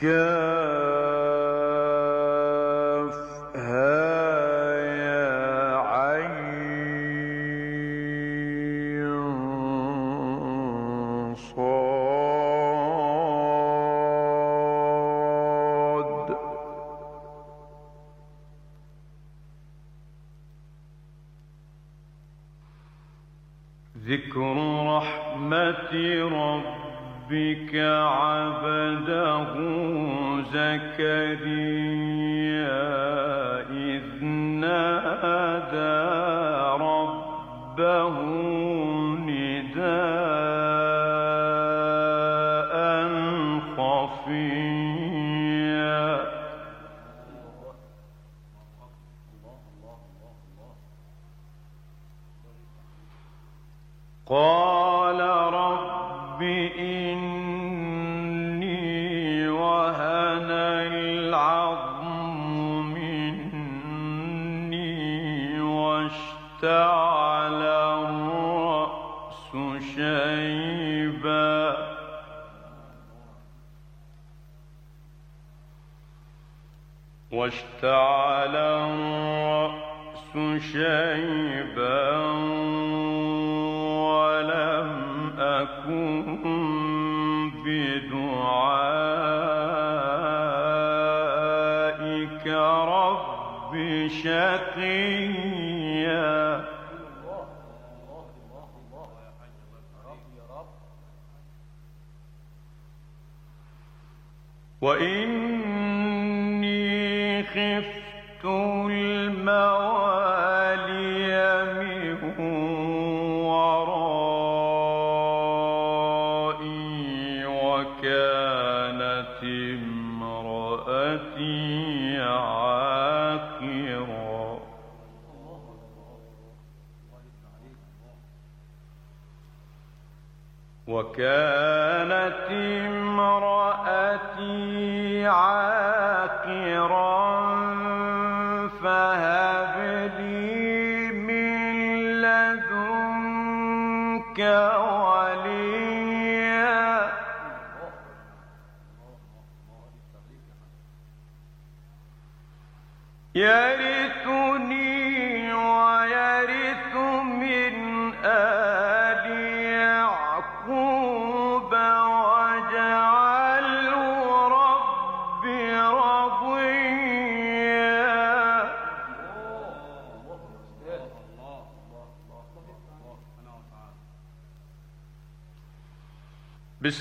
كان واشتعل الرأس شيبا ولم أكن بدعائك رب شقيا. وإن وكان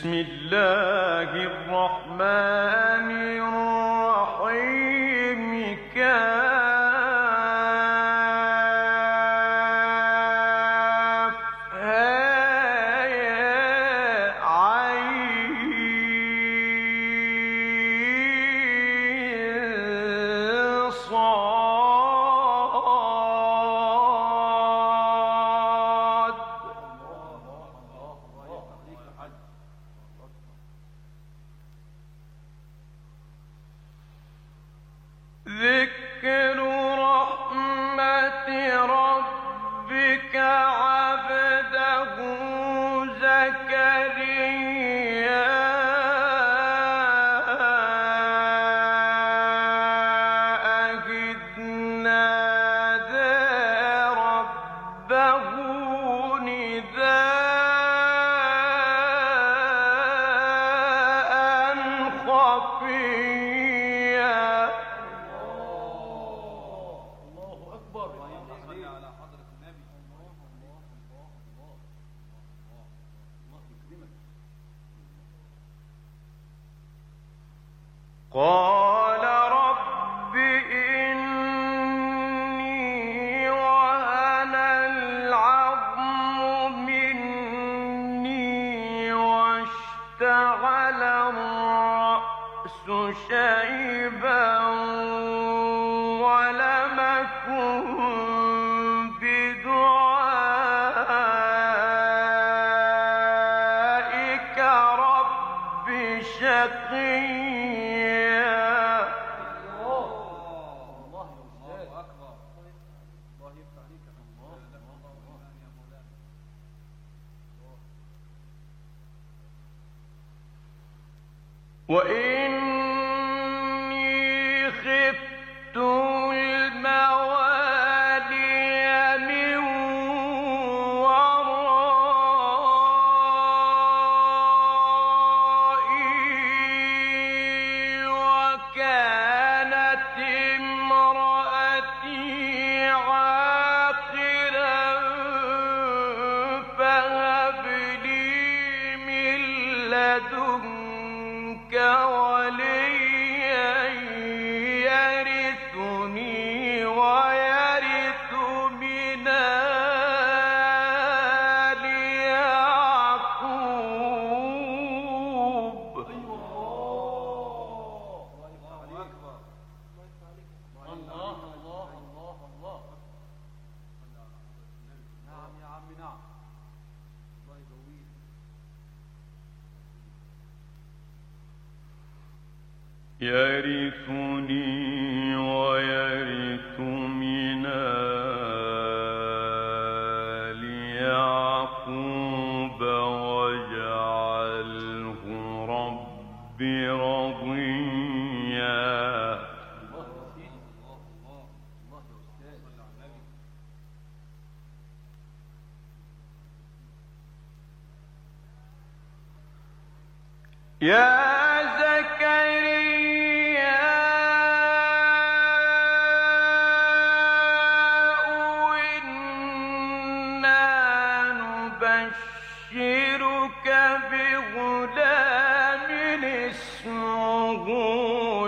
بسم الله. 我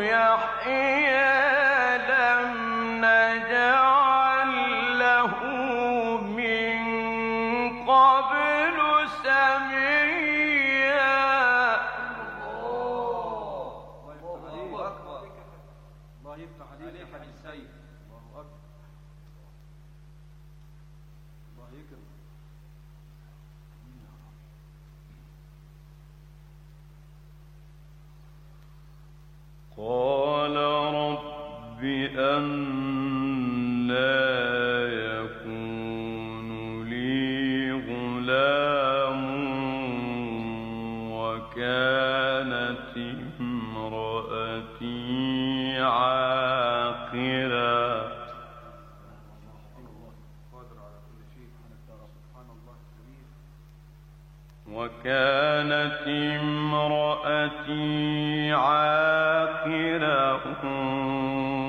يحيي عاقرة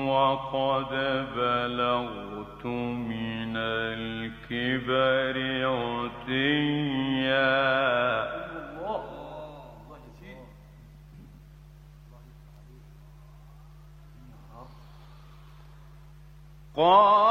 وقد بلغت من الكبر عتيا. قال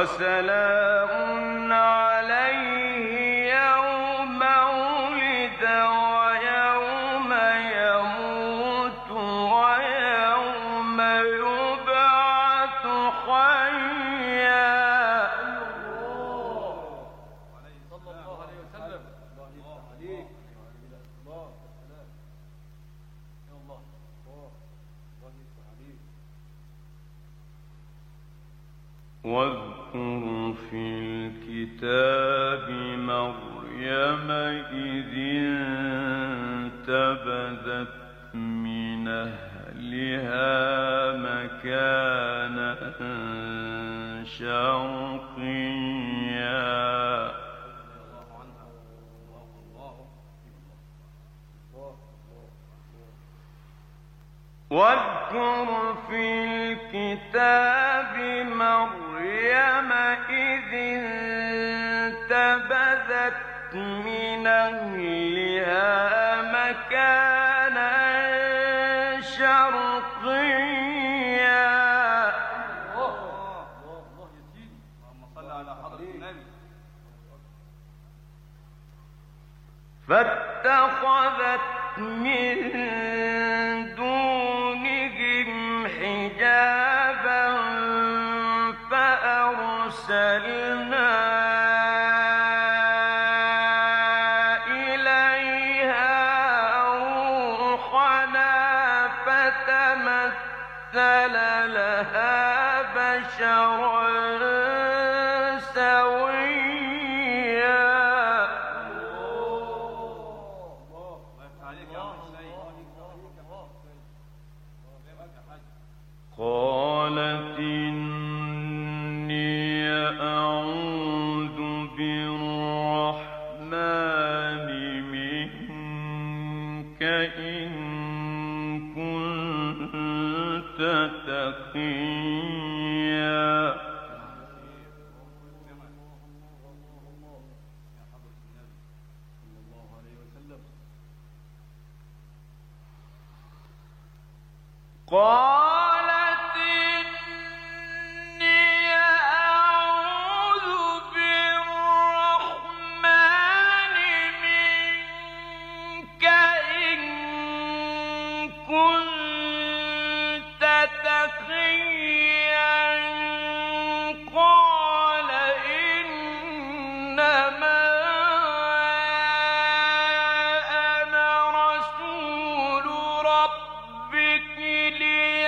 وسلام كان شرقيا. واذكر في الكتاب مريم إذ انتبذت من أهلها مكانا شرقيا. فاتخذت من مُبْطِلِينَ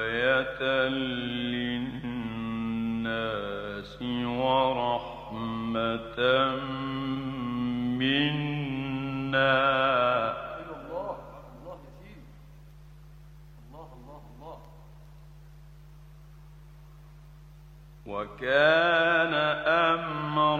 آية للناس ورحمة منا. وكان أمرا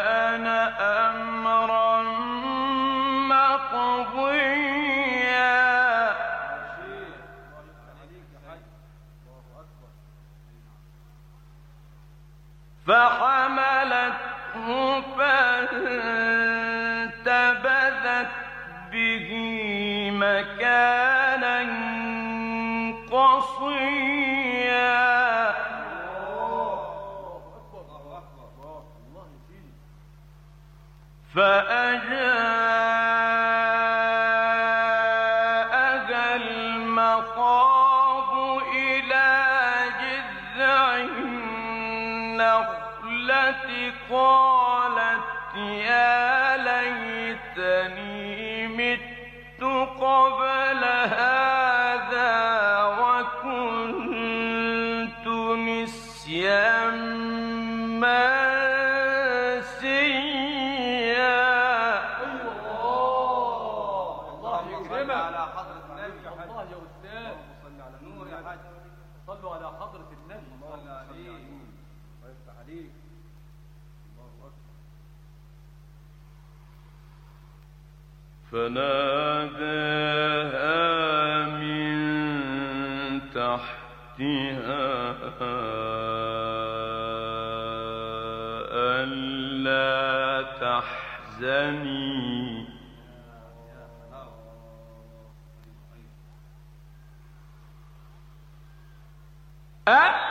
فناداها من تحتها ألا تحزني. أه؟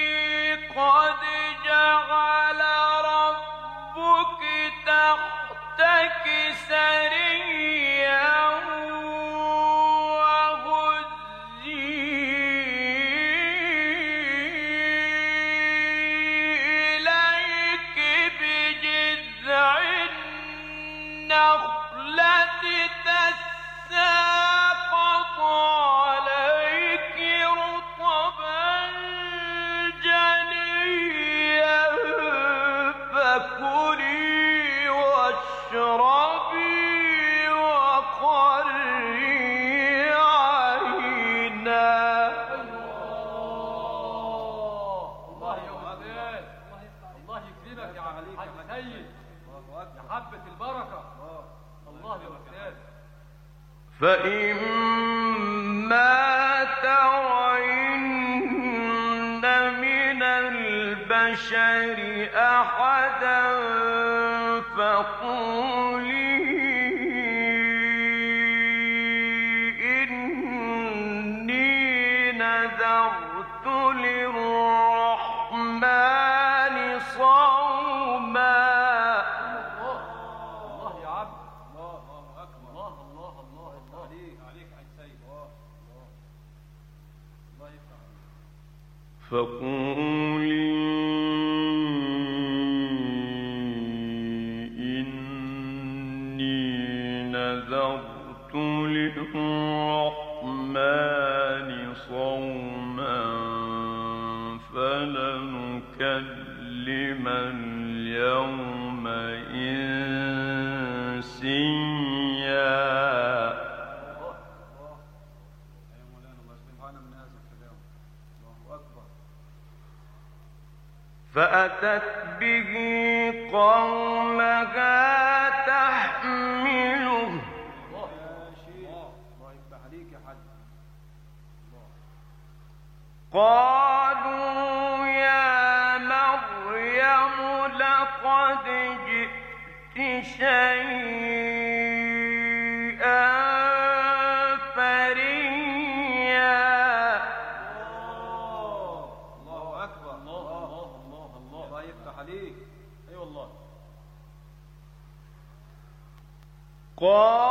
لنكلم اليوم إنسيا فأتت به قومها تحمله قال قال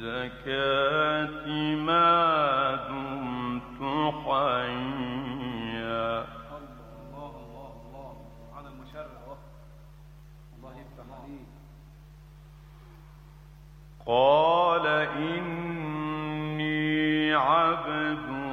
والزكاة ما دمت حيا. الله الله الله يفتح قال إني عبد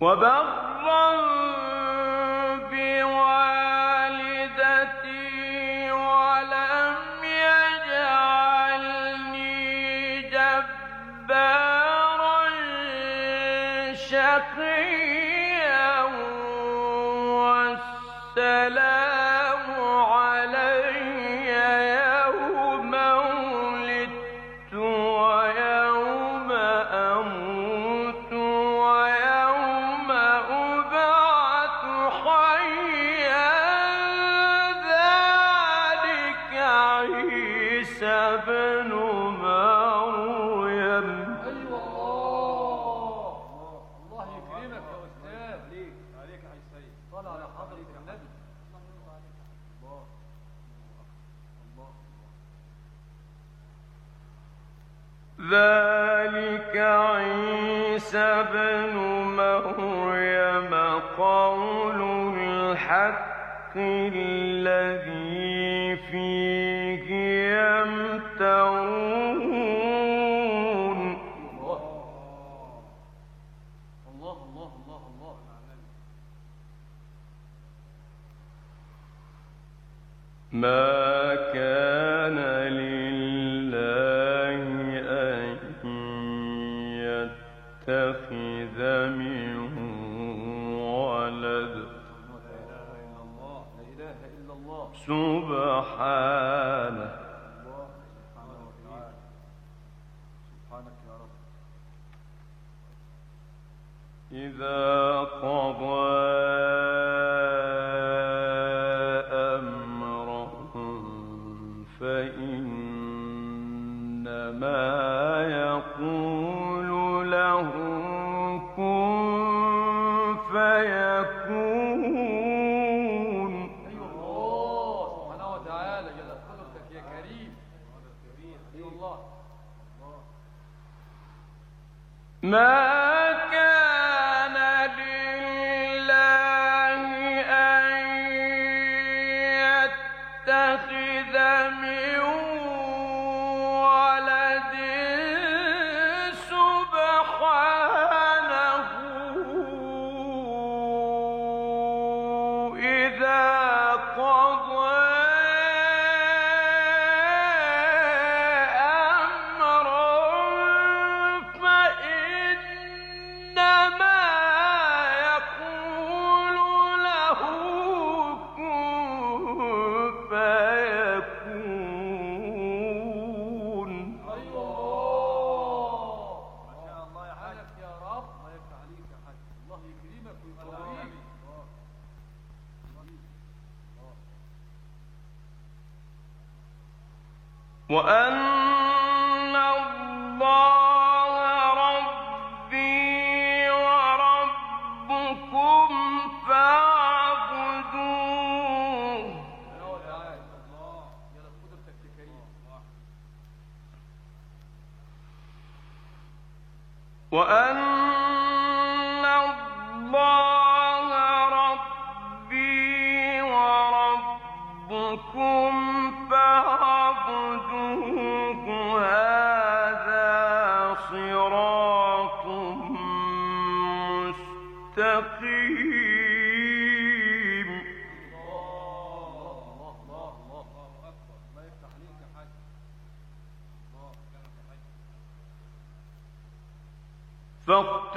وبر وأن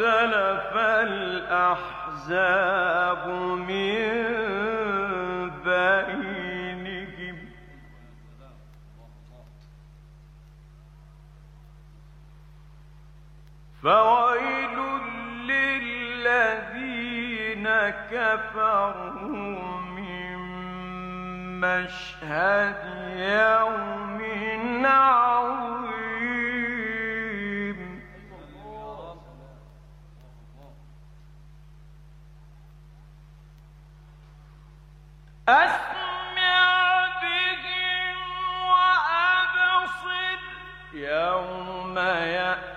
اختلف الأحزاب من بينهم. فويل للذين كفروا من مشهد يوم عظيم يوم يأتي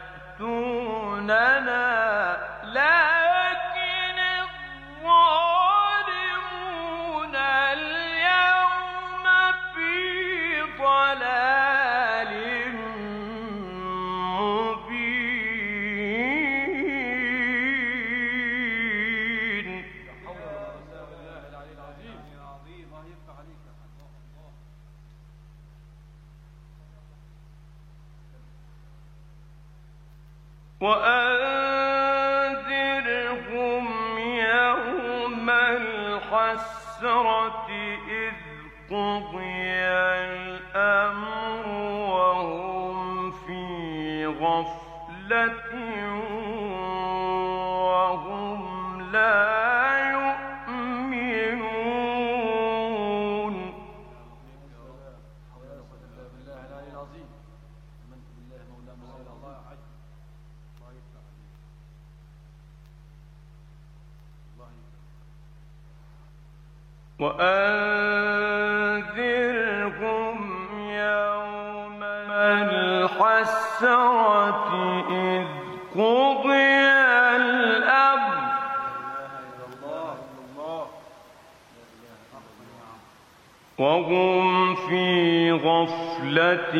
الْخَسْرَةِ إِذْ قُضِيَ الْأَمْرُ وَهُمْ فِي غَفْلَةٍ وأنذرهم يوم الحسرة إذ قضي الأمر. وهم في غفلة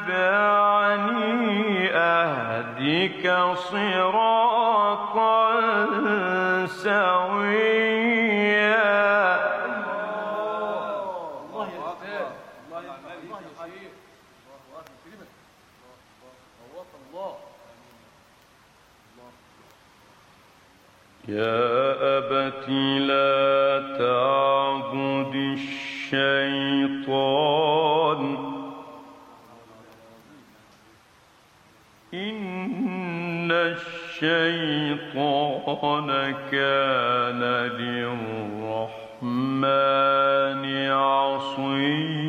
اتبعني أهدك صراطا سويا. يا أبت لا تعبد الشيطان كان للرحمن عصيا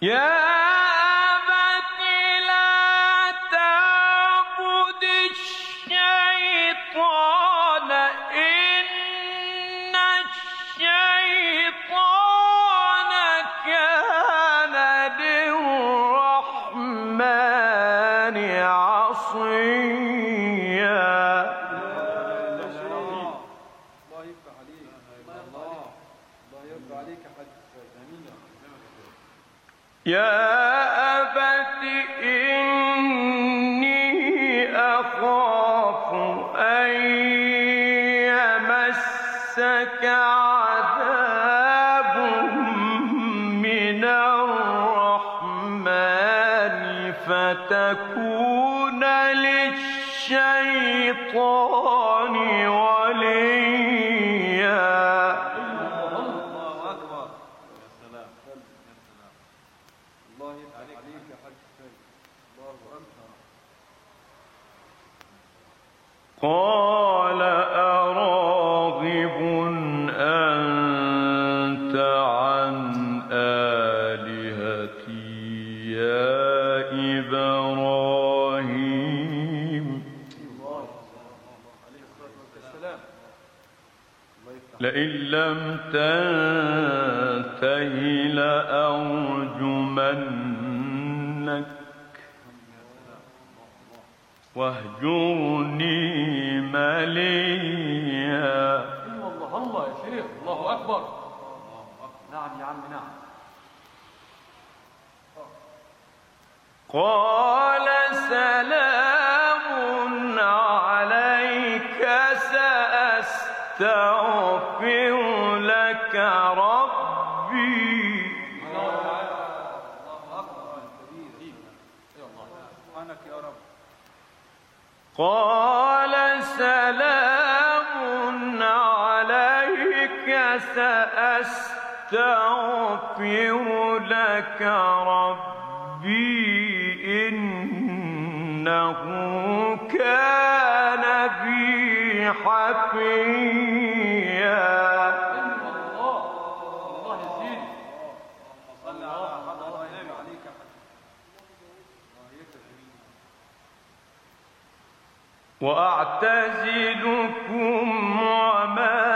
Yeah! الله يفتح عليك يا حاج الله أكبر. قال أراغب أنت عن آلهتي يا إبراهيم. لئن لم تنته لأرجم واهجرني مليا. قال سلام قال سلام عليك سأستغفر لك ربي إنه كان بي حفيا وأعتزلكم وما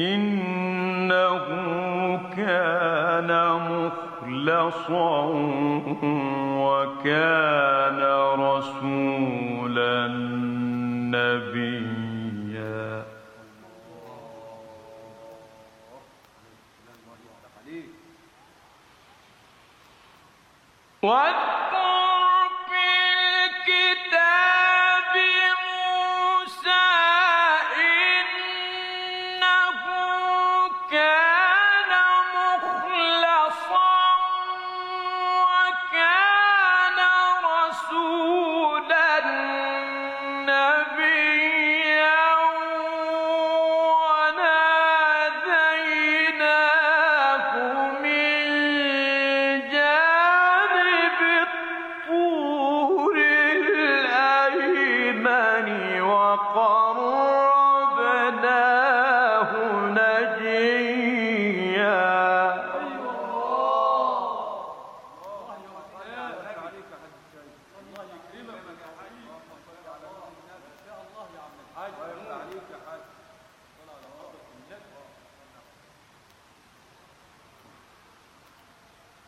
إنه كان مخلصا وكان رسولا نبيا What?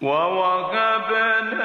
ووهبنا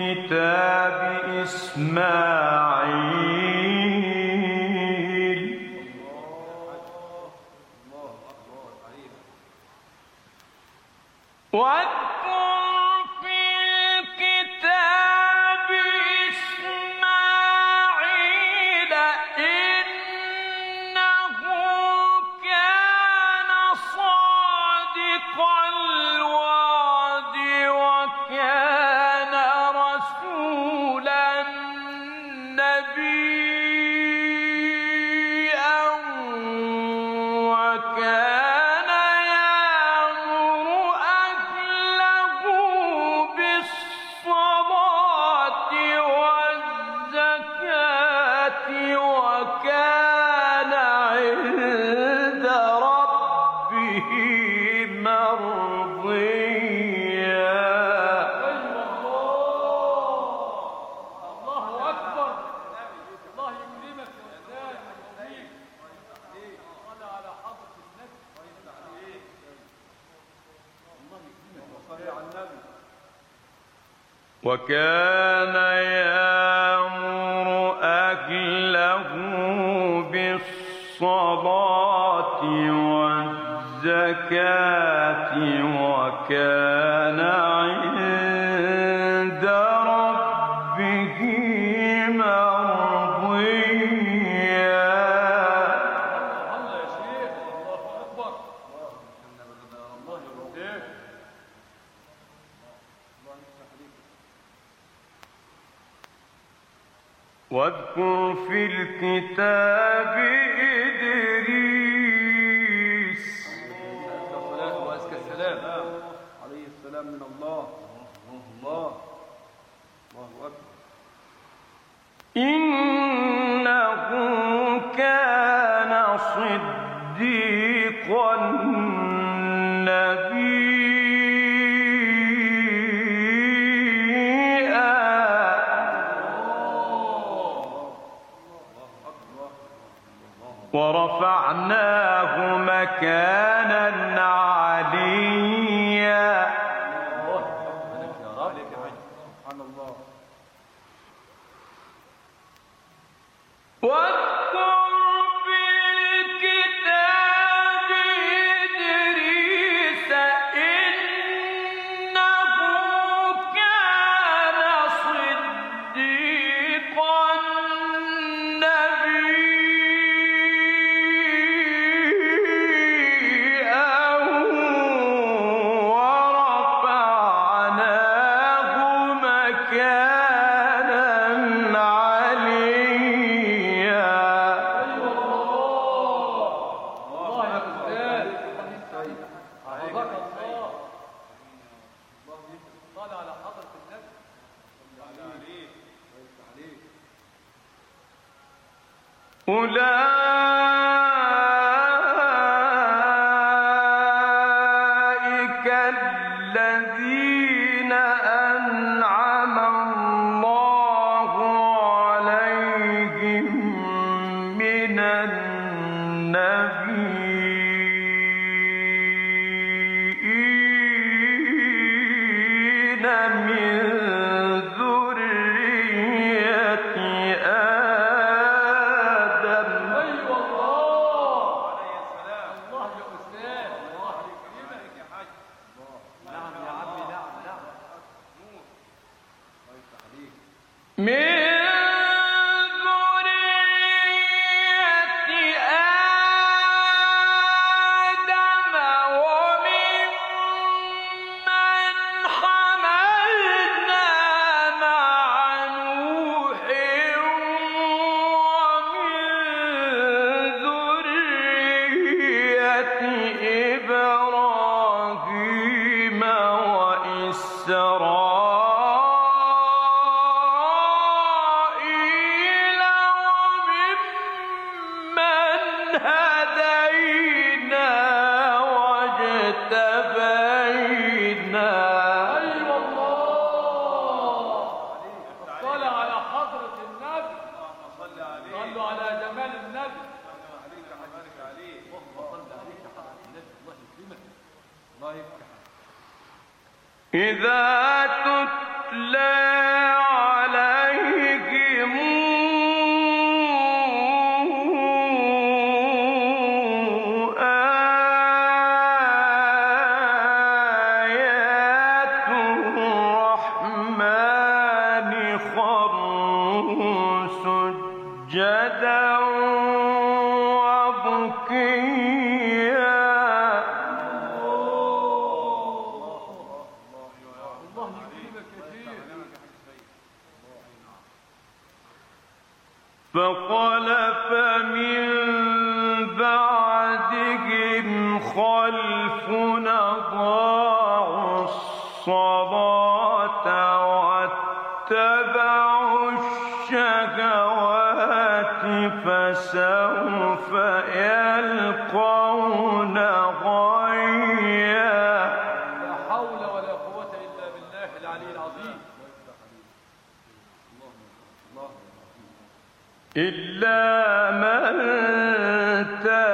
الكتاب إسماعيل. سبحان الله. تاب